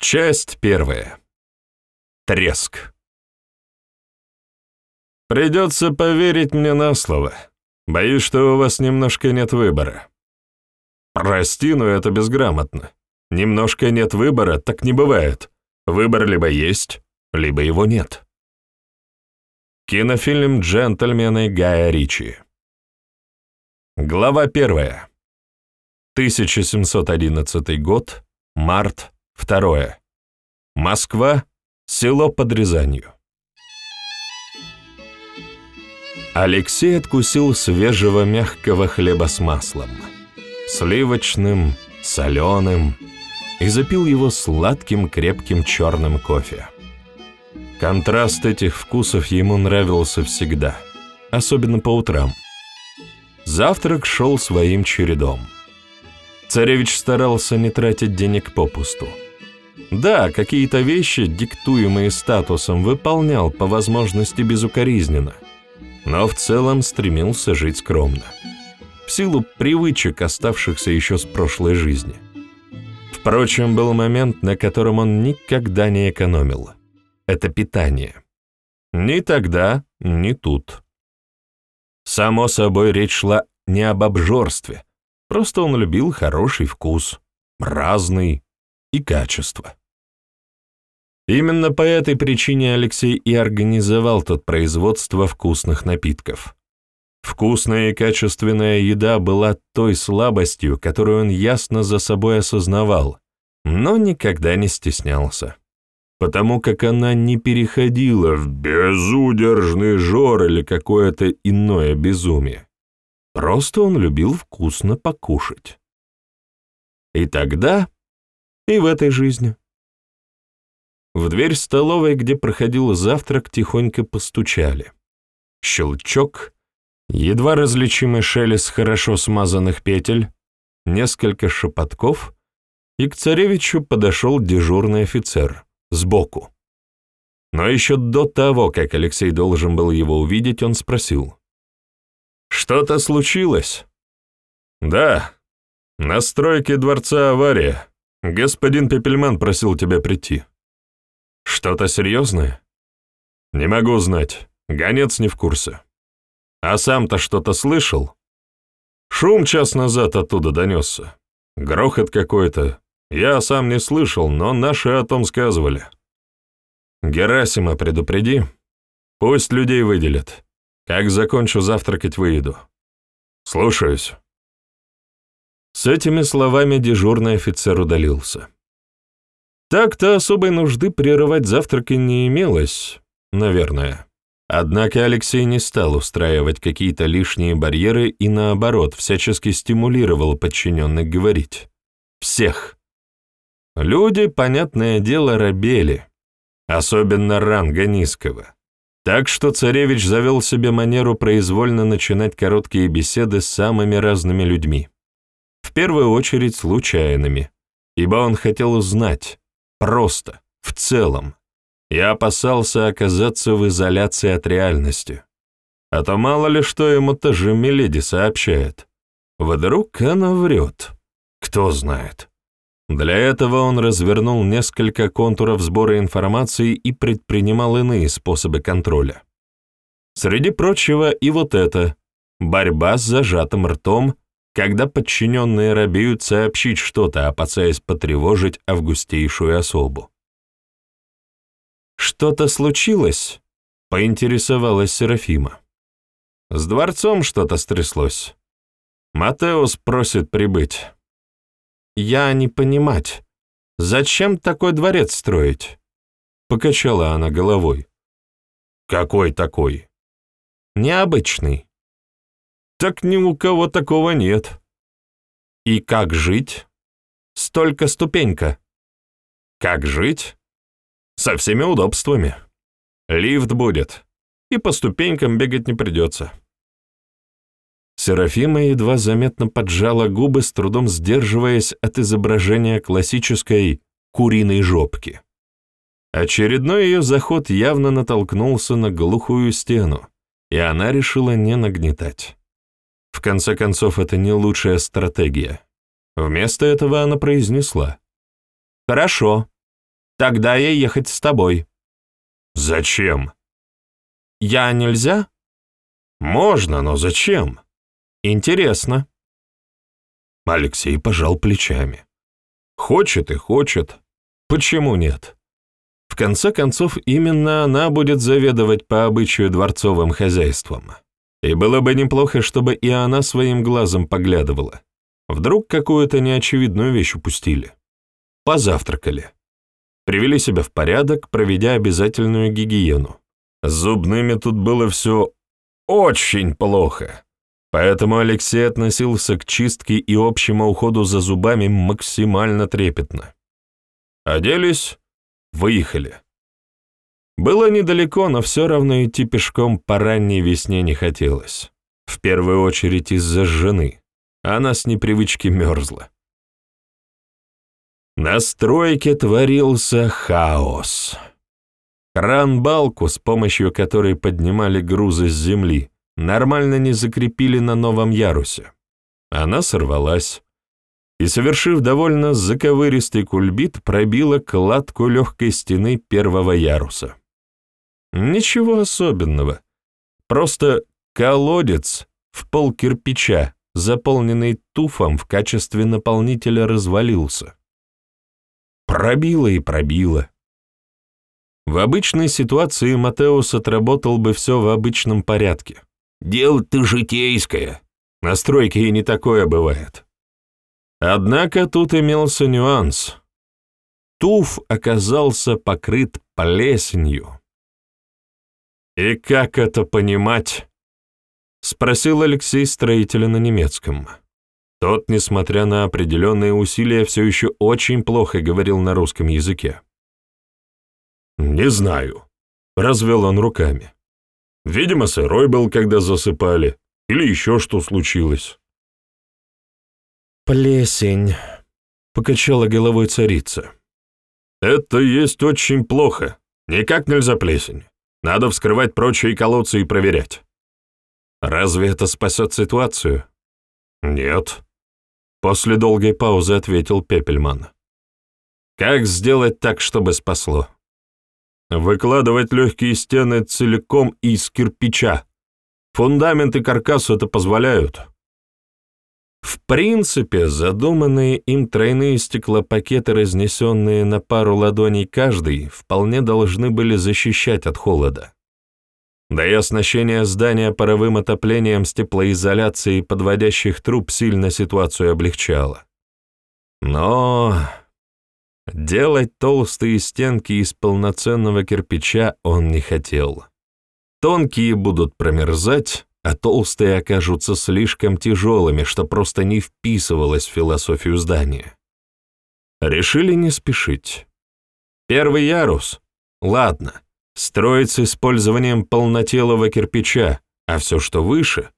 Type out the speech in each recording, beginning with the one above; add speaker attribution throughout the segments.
Speaker 1: Часть первая. Треск. Придется поверить мне на слово. Боюсь, что у вас немножко нет выбора. Прости, но это безграмотно. Немножко нет выбора, так не бывает. Выбор либо есть, либо его нет. Кинофильм «Джентльмены» Гая Ричи. Глава первая. 1711 год, март, второе. Москва, село под Рязанью. Алексей откусил свежего мягкого хлеба с маслом, сливочным, соленым, и запил его сладким крепким черным кофе. Контраст этих вкусов ему нравился всегда, особенно по утрам. Завтрак шел своим чередом. Царевич старался не тратить денег попусту. Да, какие-то вещи, диктуемые статусом, выполнял по возможности безукоризненно, но в целом стремился жить скромно, в силу привычек, оставшихся еще с прошлой жизни. Впрочем, был момент, на котором он никогда не экономил это питание. Ни тогда, ни тут. Само собой, речь шла не об обжорстве, просто он любил хороший вкус, разный и качество. Именно по этой причине Алексей и организовал тот производство вкусных напитков. Вкусная и качественная еда была той слабостью, которую он ясно за собой осознавал, но никогда не стеснялся потому как она не переходила в безудержный жор или какое-то иное безумие. Просто он любил вкусно покушать. И тогда, и в этой жизни. В дверь столовой, где проходил завтрак, тихонько постучали. Щелчок, едва различимый шелест хорошо смазанных петель, несколько шепотков, и к царевичу подошел дежурный офицер — сбоку. Но еще до того, как Алексей должен был его увидеть, он спросил. «Что-то случилось?» «Да. На стройке дворца авария. Господин Пепельман просил тебя прийти». «Что-то серьезное?» «Не могу знать. Гонец не в курсе». «А сам-то что-то слышал?» «Шум час назад оттуда донесся. Грохот какой-то, я сам не слышал, но наши о том сказывали. Герасима предупреди. Пусть людей выделят. Как закончу завтракать, выйду. Слушаюсь. С этими словами дежурный офицер удалился. Так-то особой нужды прерывать завтрак и не имелось, наверное. Однако Алексей не стал устраивать какие-то лишние барьеры и, наоборот, всячески стимулировал подчиненных говорить. Всех. Люди, понятное дело, рабели, особенно ранга низкого. Так что царевич завел себе манеру произвольно начинать короткие беседы с самыми разными людьми. В первую очередь случайными, ибо он хотел узнать, просто, в целом, и опасался оказаться в изоляции от реальности. А то мало ли что ему тоже Миледи сообщает. Вдруг она врет. Кто знает. Для этого он развернул несколько контуров сбора информации и предпринимал иные способы контроля. Среди прочего и вот это – борьба с зажатым ртом, когда подчиненные робеют сообщить что-то, опасаясь потревожить августейшую особу. «Что-то случилось?» — поинтересовалась Серафима. «С дворцом что-то стряслось. Матеус просит прибыть». «Я не понимать. Зачем такой дворец строить?» Покачала она головой. «Какой такой?» «Необычный». «Так ни у кого такого нет». «И как жить?» «Столько ступенька». «Как жить?» «Со всеми удобствами. Лифт будет, и по ступенькам бегать не придется». Серафима едва заметно поджала губы, с трудом сдерживаясь от изображения классической куриной жопки. Очередной ее заход явно натолкнулся на глухую стену, и она решила не нагнетать. В конце концов, это не лучшая стратегия. Вместо этого она произнесла. «Хорошо. Тогда я ехать с тобой». «Зачем?» «Я нельзя?» «Можно, но зачем?» «Интересно». Алексей пожал плечами. «Хочет и хочет. Почему нет?» В конце концов, именно она будет заведовать по обычаю дворцовым хозяйством. И было бы неплохо, чтобы и она своим глазом поглядывала. Вдруг какую-то неочевидную вещь упустили. Позавтракали. Привели себя в порядок, проведя обязательную гигиену. С зубными тут было все очень плохо. Поэтому Алексей относился к чистке и общему уходу за зубами максимально трепетно. Оделись, выехали. Было недалеко, но все равно идти пешком по ранней весне не хотелось. В первую очередь из-за жены. Она с непривычки мерзла. На стройке творился хаос. Кран-балку, с помощью которой поднимали грузы с земли, нормально не закрепили на новом ярусе. Она сорвалась и, совершив довольно заковыристый кульбит, пробила кладку легкой стены первого яруса. Ничего особенного. Просто колодец в пол кирпича, заполненный туфом в качестве наполнителя, развалился. Пробило и пробило. В обычной ситуации Матеус отработал бы все в обычном порядке. Дело-то житейское. На стройке и не такое бывает. Однако тут имелся нюанс. Туф оказался покрыт плесенью. «И как это понимать?» — спросил Алексей строителя на немецком. Тот, несмотря на определенные усилия, все еще очень плохо говорил на русском языке. «Не знаю», — развел он руками. «Видимо, сырой был, когда засыпали, или еще что случилось».
Speaker 2: «Плесень», — покачала головой царица.
Speaker 1: «Это есть очень плохо. Никак нельзя плесень. Надо вскрывать прочие колодцы и проверять. Разве это спасет ситуацию? Нет. После долгой паузы ответил Пепельман. Как сделать так, чтобы спасло? Выкладывать легкие стены целиком из кирпича. Фундамент и каркас это позволяют. Принципе, задуманные им тройные стеклопакеты, разнесенные на пару ладоней каждый, вполне должны были защищать от холода. Да и оснащение здания паровым отоплением с теплоизоляцией подводящих труб сильно ситуацию облегчало. Но делать толстые стенки из полноценного кирпича он не хотел. Тонкие будут промерзать, а толстые окажутся слишком тяжелыми, что просто не вписывалось в философию здания. Решили не спешить. Первый ярус? Ладно, строить с использованием полнотелого кирпича, а все, что выше,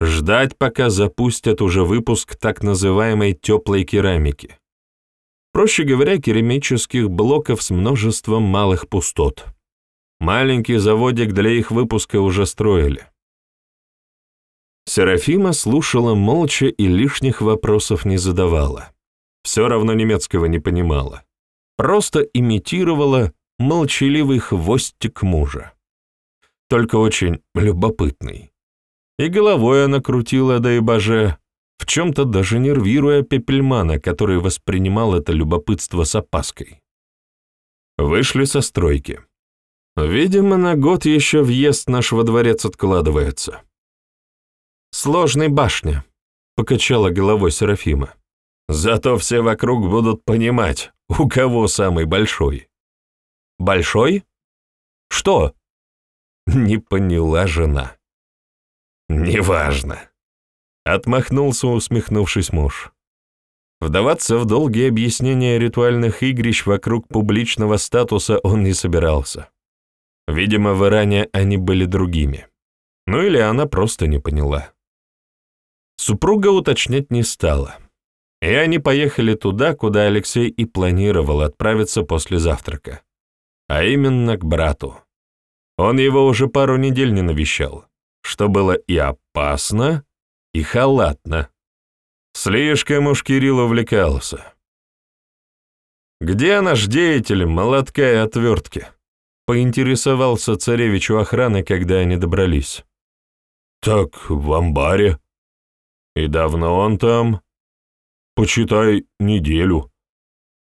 Speaker 1: ждать, пока запустят уже выпуск так называемой теплой керамики. Проще говоря, керамических блоков с множеством малых пустот. Маленький заводик для их выпуска уже строили. Серафима слушала молча и лишних вопросов не задавала. Все равно немецкого не понимала. Просто имитировала молчаливый хвостик мужа. Только очень любопытный. И головой она крутила, да и боже, в чем-то даже нервируя Пепельмана, который воспринимал это любопытство с опаской. Вышли со стройки. Видимо, на год еще въезд наш во дворец откладывается. «Сложной башня», — покачала головой Серафима. «Зато все вокруг будут понимать, у кого самый большой». «Большой? Что?» Не поняла жена. «Неважно», — отмахнулся, усмехнувшись муж. Вдаваться в долгие объяснения ритуальных игрищ вокруг публичного статуса он не собирался. Видимо, в Иране они были другими. Ну или она просто не поняла. Супруга уточнять не стала. И они поехали туда, куда Алексей и планировал отправиться после завтрака. А именно к брату. Он его уже пару недель не навещал, что было и опасно, и халатно. Слишком уж Кирилл увлекался. где наш деятель молотка и отвертки?» — поинтересовался царевич у охраны, когда они добрались.
Speaker 2: «Так, в амбаре».
Speaker 1: «И давно он там?»
Speaker 2: «Почитай, неделю.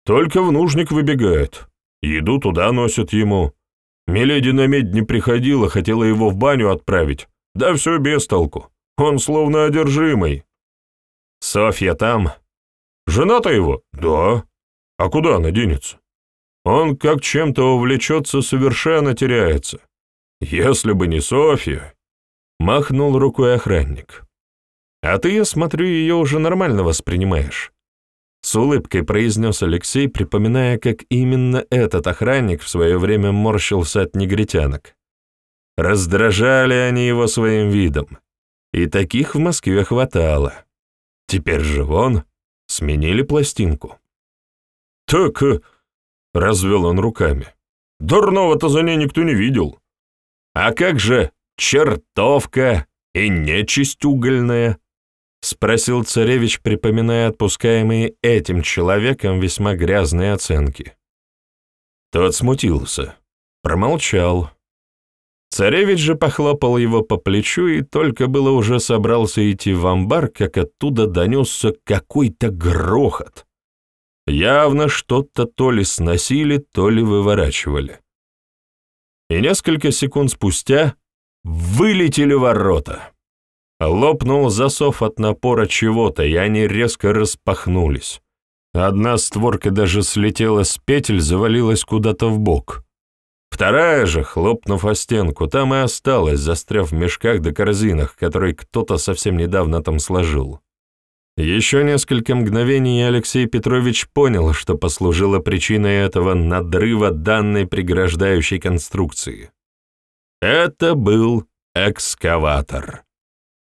Speaker 2: Только в нужник выбегает. Еду туда носят ему. Миледи на медь не приходила, хотела его в баню отправить. Да все без толку. Он словно одержимый».
Speaker 1: «Софья там?»
Speaker 2: «Жена-то его?» «Да». «А куда она денется?» «Он как чем-то увлечется, совершенно теряется. Если бы не Софья...» Махнул рукой охранник.
Speaker 1: «А ты, я смотрю, ее уже нормально воспринимаешь». С улыбкой произнес Алексей, припоминая, как именно этот охранник в свое время морщился от негритянок. Раздражали они его своим видом, и таких в Москве хватало. Теперь же вон, сменили пластинку.
Speaker 2: «Так...» э, — развел он руками. «Дурного-то за ней никто не видел».
Speaker 1: «А как же чертовка и нечисть угольная?» — спросил царевич, припоминая отпускаемые этим человеком весьма грязные оценки. Тот смутился, промолчал. Царевич же похлопал его по плечу и только было уже собрался идти в амбар, как оттуда донесся какой-то грохот. Явно что-то то ли сносили, то ли выворачивали. И несколько секунд спустя вылетели ворота. Лопнул засов от напора чего-то, и они резко распахнулись. Одна створка даже слетела с петель, завалилась куда-то в бок. Вторая же, хлопнув о стенку, там и осталась, застряв в мешках да корзинах, которые кто-то совсем недавно там сложил. Еще несколько мгновений Алексей Петрович понял, что послужило причиной этого надрыва данной преграждающей конструкции. Это был экскаватор.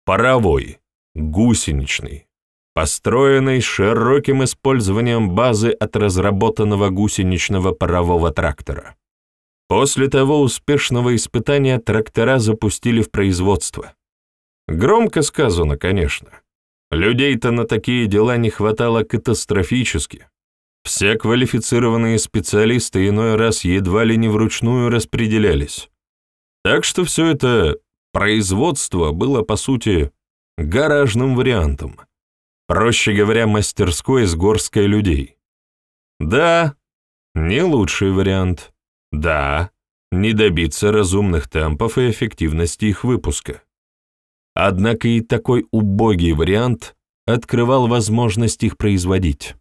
Speaker 1: Паровой, гусеничный, построенный широким использованием базы от разработанного гусеничного парового трактора. После того успешного испытания трактора запустили в производство. Громко сказано, конечно. Людей-то на такие дела не хватало катастрофически. Все квалифицированные специалисты иной раз едва ли не вручную распределялись. Так что все это производство было, по сути, гаражным вариантом. Проще говоря, мастерской с горской людей. Да, не лучший вариант. Да, не добиться разумных темпов и эффективности их выпуска. Однако и такой убогий вариант открывал возможность их производить.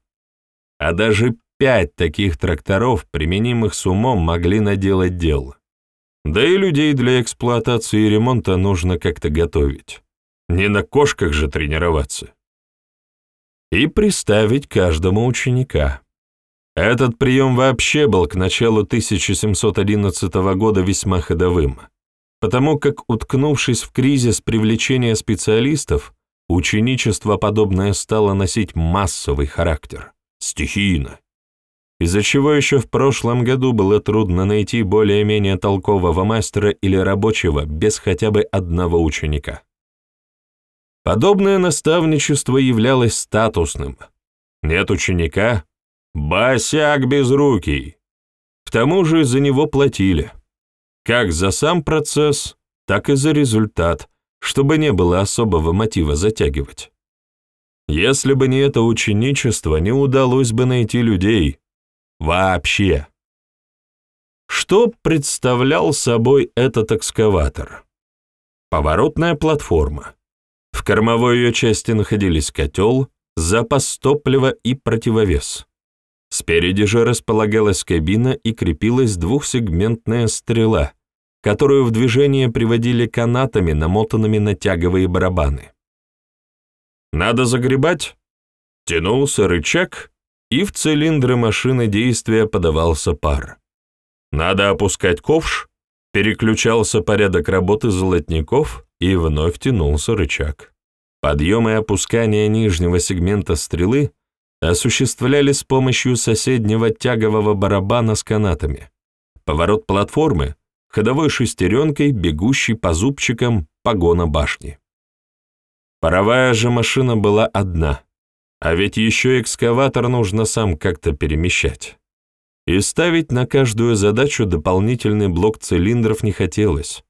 Speaker 1: А даже пять таких тракторов, применимых с умом, могли наделать дел. Да и людей для эксплуатации и ремонта нужно как-то готовить. Не на кошках же тренироваться. И приставить каждому ученика. Этот прием вообще был к началу 1711 года весьма ходовым потому как, уткнувшись в кризис привлечения специалистов, ученичество подобное стало носить массовый характер, стихийно, из-за чего еще в прошлом году было трудно найти более-менее толкового мастера или рабочего без хотя бы одного ученика. Подобное наставничество являлось статусным. Нет ученика — босяк безрукий. К тому же за него платили как за сам процесс, так и за результат, чтобы не было особого мотива затягивать. Если бы не это ученичество, не удалось бы найти людей. Вообще. Что представлял собой этот экскаватор? Поворотная платформа. В кормовой ее части находились котел, запас топлива и противовес. Спереди же располагалась кабина и крепилась двухсегментная стрела, которую в движение приводили канатами, намотанными на тяговые барабаны. Надо загребать? Тянулся рычаг, и в цилиндры машины действия подавался пар. Надо опускать ковш, переключался порядок работы золотников, и вновь тянулся рычаг. Подъем и опускание нижнего сегмента стрелы осуществляли с помощью соседнего тягового барабана с канатами. Поворот платформы — ходовой шестеренкой, бегущей по зубчикам погона башни. Паровая же машина была одна, а ведь еще экскаватор нужно сам как-то перемещать. и ставить на каждую задачу дополнительный блок цилиндров не хотелось.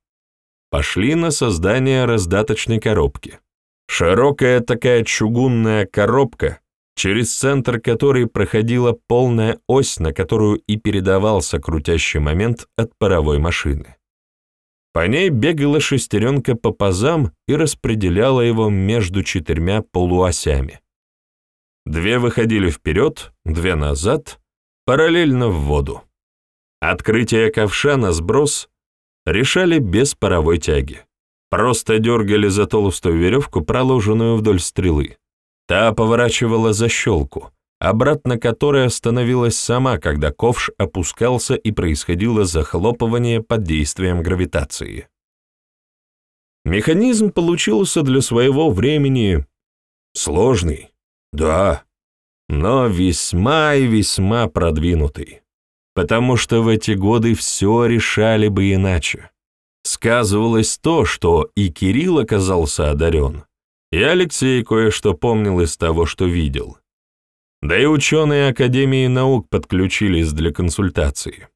Speaker 1: Пошли на создание раздаточной коробки. Широкая такая чугунная коробка, через центр которой проходила полная ось, на которую и передавался крутящий момент от паровой машины. По ней бегала шестеренка по пазам и распределяла его между четырьмя полуосями. Две выходили вперед, две назад, параллельно в воду. Открытие ковша на сброс решали без паровой тяги. Просто дергали за толстую веревку, проложенную вдоль стрелы. Та поворачивала защелку, обратно которой остановилась сама, когда ковш опускался и происходило захлопывание под действием гравитации. Механизм получился для своего времени сложный, да, но весьма и весьма продвинутый, потому что в эти годы все решали бы иначе. Сказывалось то, что и Кирилл оказался одарен, и Алексей кое-что помнил из того, что видел. Да и ученые Академии наук подключились для консультации.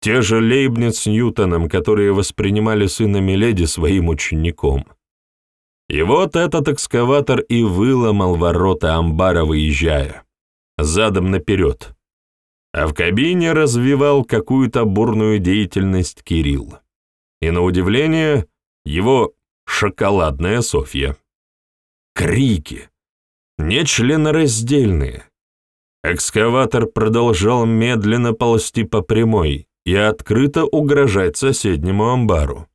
Speaker 1: Те же Лейбниц с Ньютоном, которые воспринимали сына Миледи своим учеником. И вот этот экскаватор и выломал ворота амбара, выезжая. Задом наперед. А в кабине развивал какую-то бурную деятельность Кирилл. И на удивление, его шоколадная Софья. Крики, нечленораздельные. Экскаватор продолжал медленно ползти по прямой и открыто угрожать соседнему амбару.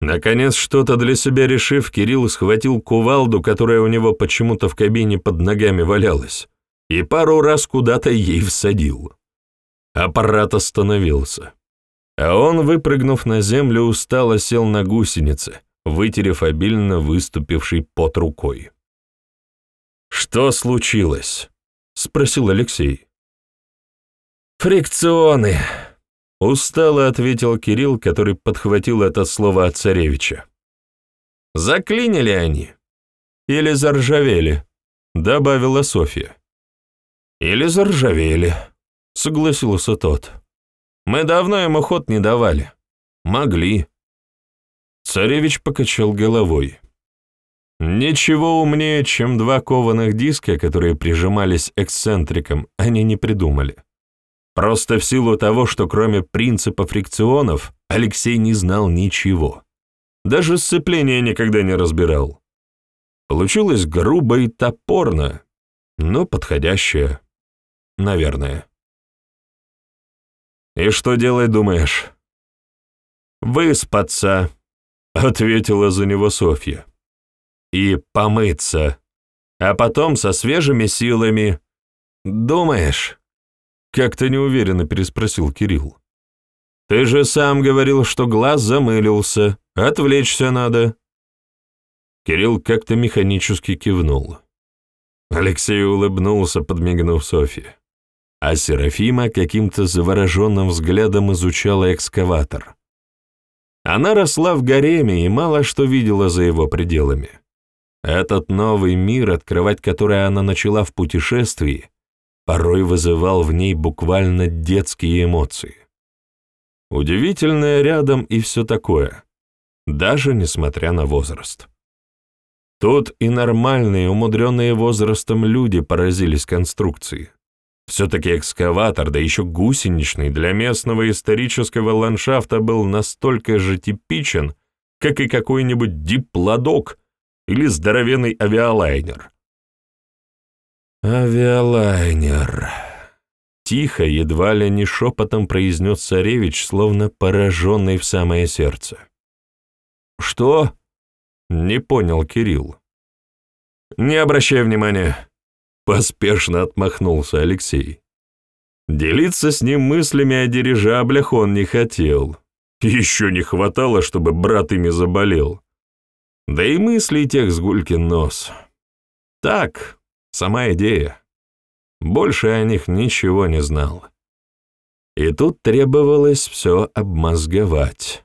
Speaker 1: Наконец, что-то для себя решив, Кирилл схватил кувалду, которая у него почему-то в кабине под ногами валялась, и пару раз куда-то ей всадил. Аппарат остановился. А он, выпрыгнув на землю, устало сел на гусеницы, вытерев обильно выступивший под рукой. «Что случилось?» — спросил Алексей. «Фрикционы», — устало ответил Кирилл, который подхватил это слово от царевича. «Заклинили они? Или заржавели?» — добавила Софья. «Или заржавели», — согласился тот. «Мы давно ему ход не давали. Могли». Царевич покачал головой. Ничего умнее, чем два кованых диска, которые прижимались эксцентриком, они не придумали. Просто в силу того, что кроме принципа фрикционов Алексей не знал ничего. Даже сцепление никогда не разбирал. Получилось грубо и топорно, но подходящее, наверное. «И что делать, думаешь?» «Выспаться», — ответила за него Софья и помыться, а потом со свежими силами. Думаешь? Как-то неуверенно переспросил Кирилл. Ты же сам говорил, что глаз замылился, отвлечься надо. Кирилл как-то механически кивнул. Алексей улыбнулся, подмигнув Софье. А Серафима каким-то завороженным взглядом изучала экскаватор. Она росла в гареме и мало что видела за его пределами. Этот новый мир, открывать который она начала в путешествии, порой вызывал в ней буквально детские эмоции. Удивительное рядом и все такое, даже несмотря на возраст. Тут и нормальные, умудренные возрастом люди поразились конструкции. Все-таки экскаватор, да еще гусеничный, для местного исторического ландшафта был настолько же типичен, как и какой-нибудь диплодок или здоровенный авиалайнер. «Авиалайнер», — тихо, едва ли не шепотом произнес царевич, словно пораженный в самое сердце. «Что?» — не понял Кирилл. «Не обращай внимания», — поспешно отмахнулся Алексей. Делиться с ним мыслями о дирижаблях он не хотел. Еще не хватало, чтобы брат ими заболел. Да и мысли тех с нос. Так, сама идея. Больше о них ничего не знал. И тут требовалось все обмозговать.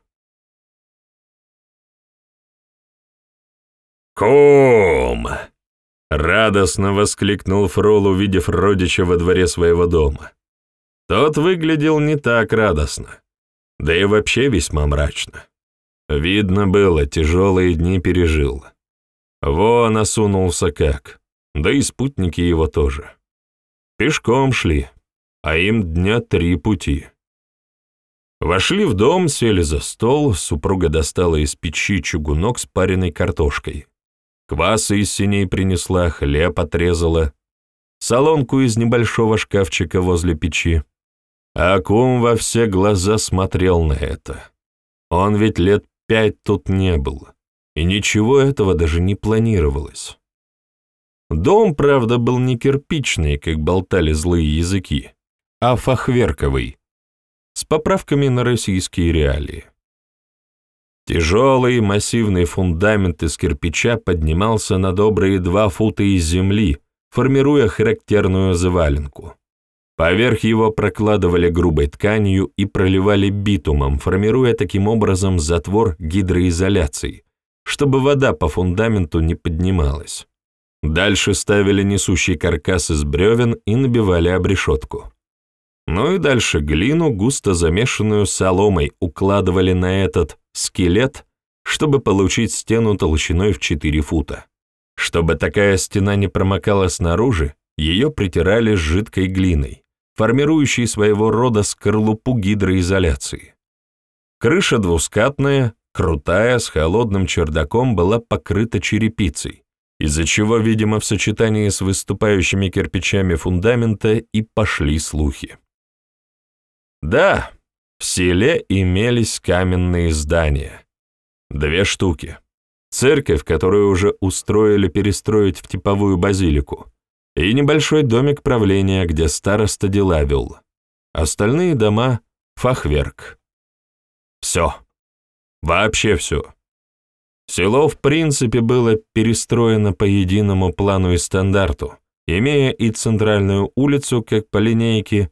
Speaker 1: «Ком!» — радостно воскликнул Фрол, увидев родича во дворе своего дома. Тот выглядел не так радостно, да и вообще весьма мрачно. Видно было, тяжелые дни пережил. Вон осунулся как, да и спутники его тоже. Пешком шли, а им дня три пути. Вошли в дом, сели за стол, супруга достала из печи чугунок с пареной картошкой. Кваса из синей принесла, хлеб отрезала, солонку из небольшого шкафчика возле печи. А во все глаза смотрел на это. Он ведь лет пять тут не был, и ничего этого даже не планировалось. Дом, правда, был не кирпичный, как болтали злые языки, а фахверковый, с поправками на российские реалии. Тяжелый массивный фундамент из кирпича поднимался на добрые два фута из земли, формируя характерную заваленку. Поверх его прокладывали грубой тканью и проливали битумом, формируя таким образом затвор гидроизоляции, чтобы вода по фундаменту не поднималась. Дальше ставили несущий каркас из бревен и набивали обрешетку. Ну и дальше глину, густо замешанную соломой, укладывали на этот скелет, чтобы получить стену толщиной в 4 фута. Чтобы такая стена не промокала снаружи, ее притирали с жидкой глиной, формирующей своего рода скорлупу гидроизоляции. Крыша двускатная, крутая, с холодным чердаком была покрыта черепицей, из-за чего, видимо, в сочетании с выступающими кирпичами фундамента и пошли слухи. Да, в селе имелись каменные здания. Две штуки. Церковь, которую уже устроили перестроить в типовую базилику, и небольшой домик правления, где староста дела вел. Остальные дома — фахверк. Все. Вообще все. Село, в принципе, было перестроено по единому плану и стандарту, имея и центральную улицу, как по линейке,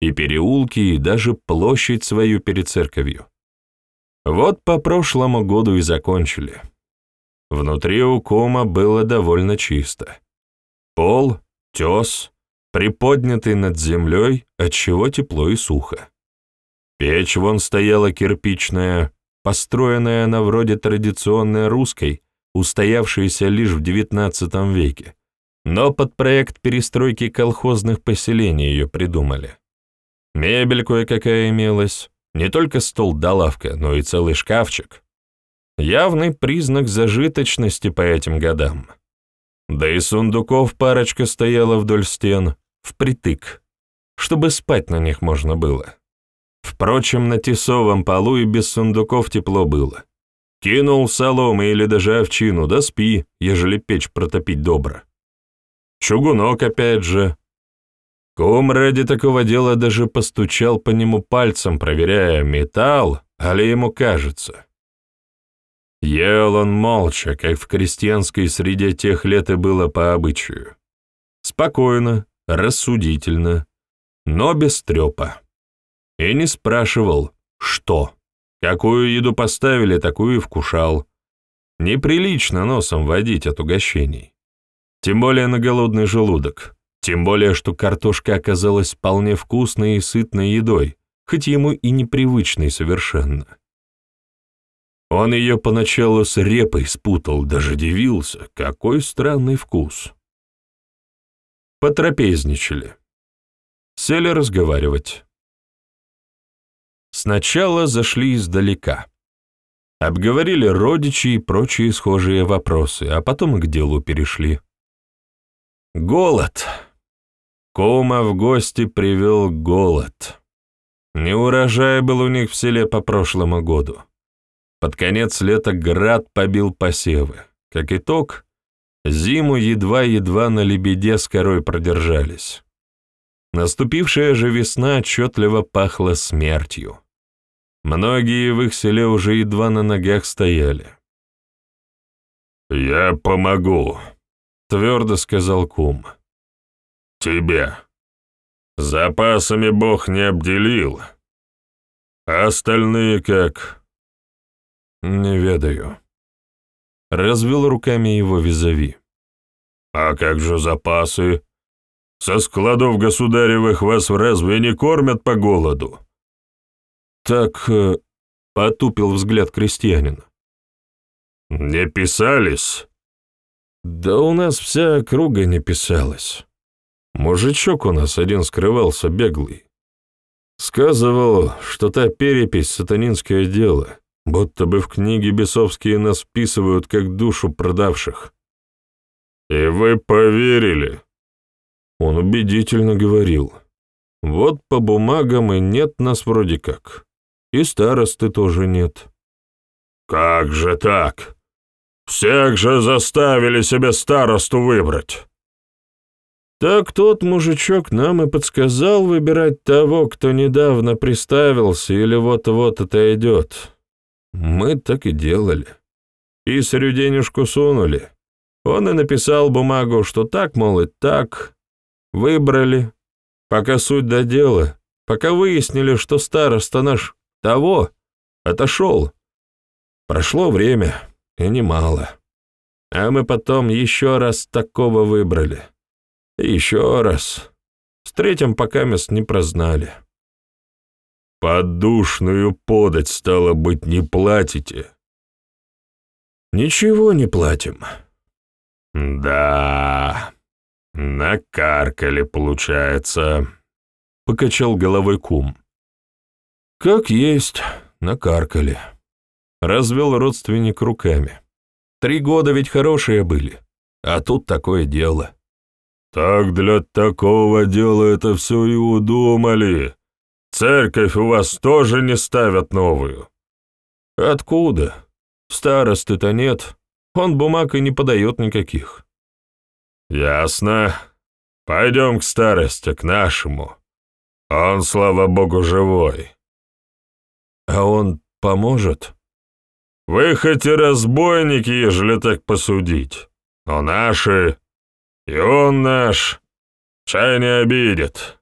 Speaker 1: и переулки, и даже площадь свою перед церковью. Вот по прошлому году и закончили. Внутри у кома было довольно чисто. Пол, тес, приподнятый над землей, отчего тепло и сухо. Печь вон стояла кирпичная, построенная на вроде традиционной русской, устоявшаяся лишь в XIX веке, но под проект перестройки колхозных поселений ее придумали. Мебель кое-какая имелась, не только стол да лавка, но и целый шкафчик. Явный признак зажиточности по этим годам. Да и сундуков парочка стояла вдоль стен, впритык, чтобы спать на них можно было. Впрочем, на тесовом полу и без сундуков тепло было. Кинул соломы или даже овчину, да спи, ежели печь протопить добро. Чугунок опять же, Кум ради такого дела даже постучал по нему пальцем, проверяя, металл, а ли ему кажется. Ел он молча, как в крестьянской среде тех лет и было по обычаю. Спокойно, рассудительно, но без трепа. И не спрашивал, что. Какую еду поставили, такую и вкушал. Неприлично носом водить от угощений. Тем более на голодный желудок. Тем более, что картошка оказалась вполне вкусной и сытной едой, хоть ему и непривычной совершенно. Он ее поначалу с репой спутал, даже дивился, какой странный вкус. Потрапезничали. Сели разговаривать. Сначала зашли издалека. Обговорили родичи и прочие схожие вопросы, а потом к делу перешли. Голод. Кома в гости привел голод. Неурожай был у них в селе по прошлому году. Под конец лета град побил посевы. Как итог, зиму едва-едва на лебеде с корой продержались. Наступившая же весна отчетливо пахла смертью. Многие в их селе уже едва на ногах стояли. «Я помогу», — твердо сказал кум. Тебе. Запасами Бог не обделил. А остальные как? Не ведаю. Развел руками его визави. А как же запасы?
Speaker 2: Со складов государевых вас разве не кормят по голоду?»
Speaker 1: «Так...» э, — потупил взгляд крестьянина.
Speaker 2: «Не писались?»
Speaker 1: «Да у нас вся округа не писалась. Мужичок у нас один скрывался беглый. Сказывал, что та перепись — сатанинское дело, будто бы в книге бесовские нас вписывают как душу продавших».
Speaker 2: «И вы поверили?»
Speaker 1: Он убедительно говорил. «Вот по бумагам и нет нас вроде как. И старосты тоже нет».
Speaker 2: «Как же так? Всех же заставили себе старосту выбрать!»
Speaker 1: Так тот мужичок нам и подсказал выбирать того, кто недавно приставился или вот-вот отойдет. Мы так и делали. Писарю денежку сунули. Он и написал бумагу, что так, мол, и так, Выбрали. Пока суть до дела, пока выяснили, что староста наш того отошел. Прошло время, и немало. А мы потом еще раз такого выбрали. И еще раз. С третьим пока мест не прознали.
Speaker 2: Подушную подать, стало быть, не платите?
Speaker 1: Ничего не платим.
Speaker 2: Да... «Накаркали, получается», — покачал головой кум.
Speaker 1: «Как есть, накаркали», — развел родственник руками. «Три года ведь хорошие были, а тут такое дело».
Speaker 2: «Так для такого дела это все и удумали. Церковь у вас тоже не ставят новую».
Speaker 1: «Откуда? Старосты-то нет, он бумаг и не подает никаких».
Speaker 2: «Ясно. Пойдем к старости, к нашему. Он, слава богу, живой».
Speaker 1: «А он поможет?»
Speaker 2: «Вы хоть и разбойники, ежели так посудить, но наши, и он наш, чай не обидит.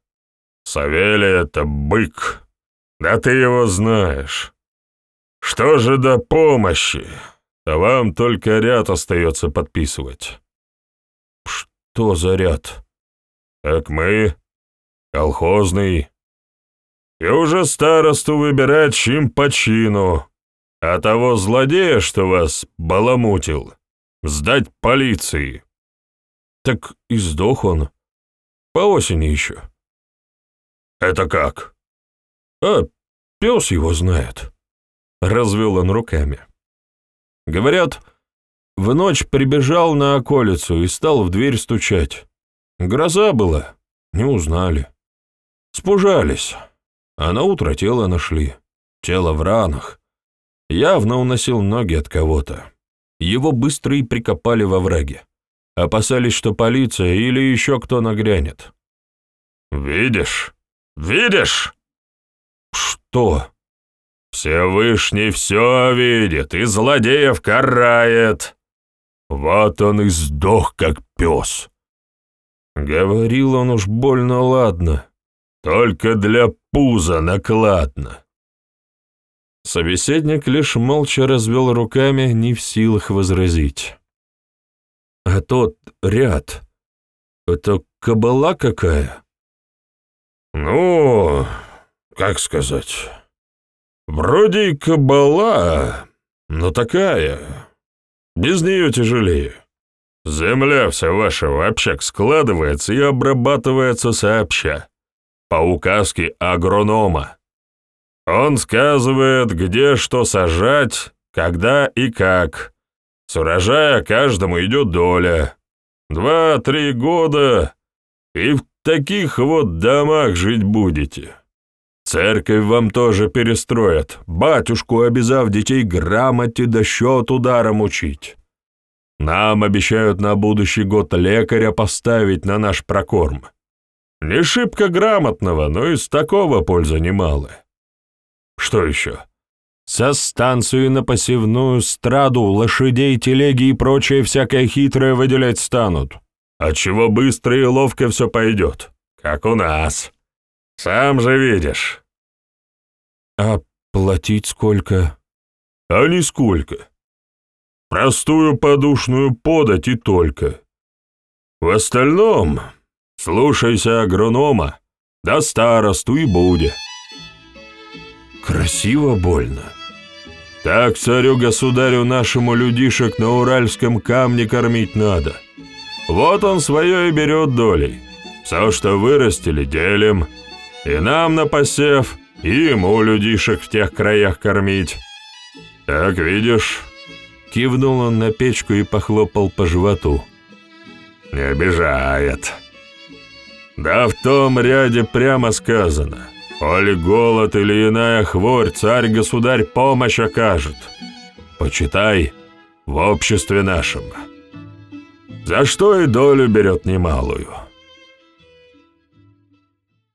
Speaker 2: Савелий — это бык, да ты его знаешь. Что же до помощи, а вам только ряд остается подписывать».
Speaker 1: Что за ряд?
Speaker 2: Так мы, колхозный. И уже старосту выбирать чем по чину, а того злодея, что вас баламутил, сдать полиции.
Speaker 1: Так и сдох он. По осени еще.
Speaker 2: Это как?
Speaker 1: А, пес его знает. Развел он руками. Говорят, в ночь прибежал на околицу и стал в дверь стучать. Гроза была, не узнали. Спужались, а на утро тело нашли. Тело в ранах. Явно уносил ноги от кого-то. Его быстро и прикопали во враге. Опасались, что полиция или еще кто нагрянет.
Speaker 2: «Видишь? Видишь?»
Speaker 1: «Что?»
Speaker 2: «Всевышний все видит и злодеев карает. Вот он и сдох, как пес.
Speaker 1: Говорил он уж больно ладно,
Speaker 2: только для пуза накладно.
Speaker 1: Собеседник лишь молча развел руками, не в силах возразить. А тот ряд — это кабала какая?
Speaker 2: Ну, как сказать, вроде и кабала, но такая, без нее тяжелее. Земля вся ваша в общак складывается и обрабатывается сообща, по указке агронома. Он сказывает, где что сажать, когда и как. С урожая каждому идет доля. Два-три года, и в таких вот домах жить будете. Церковь вам тоже перестроят, батюшку обязав детей грамоте да счет ударом учить. Нам обещают на будущий год лекаря поставить на наш прокорм. Не шибко грамотного, но из такого польза немало. Что еще?
Speaker 1: Со станцию на посевную страду, лошадей, телеги и прочее всякое хитрое выделять станут.
Speaker 2: А чего быстро и ловко все пойдет, как у нас. Сам же видишь.
Speaker 1: А платить сколько?
Speaker 2: А нисколько. Простую подушную подать и только. В остальном Слушайся агронома, да старосту и буде.
Speaker 1: Красиво больно.
Speaker 2: Так царю-государю нашему людишек на уральском камне кормить надо. Вот он свое и берет долей. Все, что вырастили, делим. И нам на посев, и ему людишек в тех краях кормить. Так видишь,
Speaker 1: Кивнул он на печку и похлопал по животу.
Speaker 2: не обижает. Да в том ряде прямо сказано, коли голод или иная хворь, царь-государь помощь окажет. Почитай, в обществе нашем. За что и долю берет немалую.